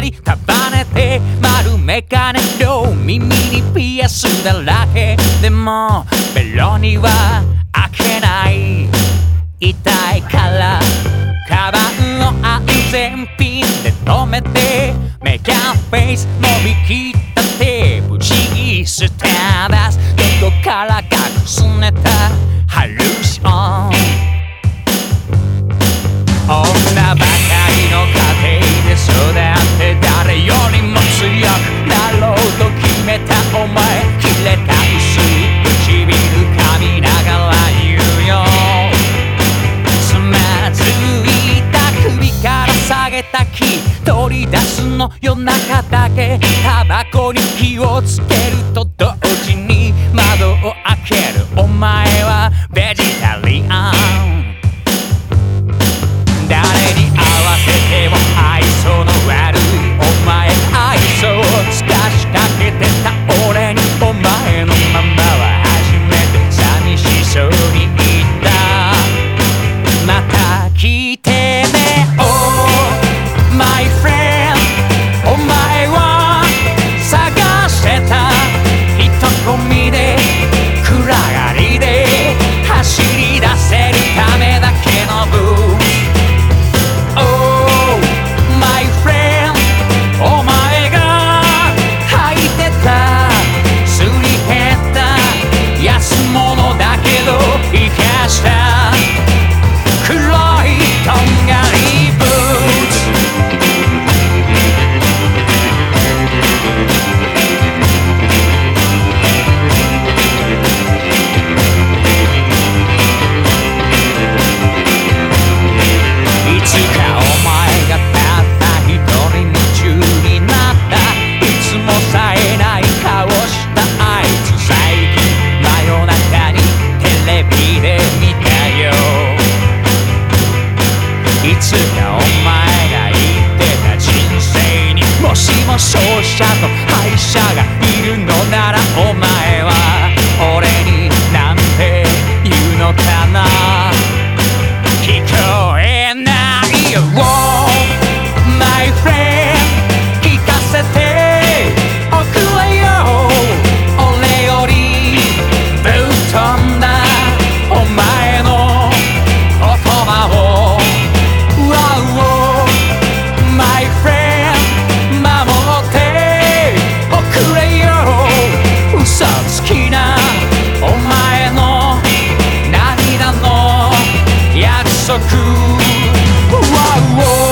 り束ねて丸メガネ両耳にピアスだらけ。でもベロには開けない痛いからカバンを安全ピンで止めて。メキャンフェイス伸びきったテーブチステーダス。どこからかくすねた。夜中だけタバコに火をつけると同時に窓を開ける。お前はベジタル。んと war.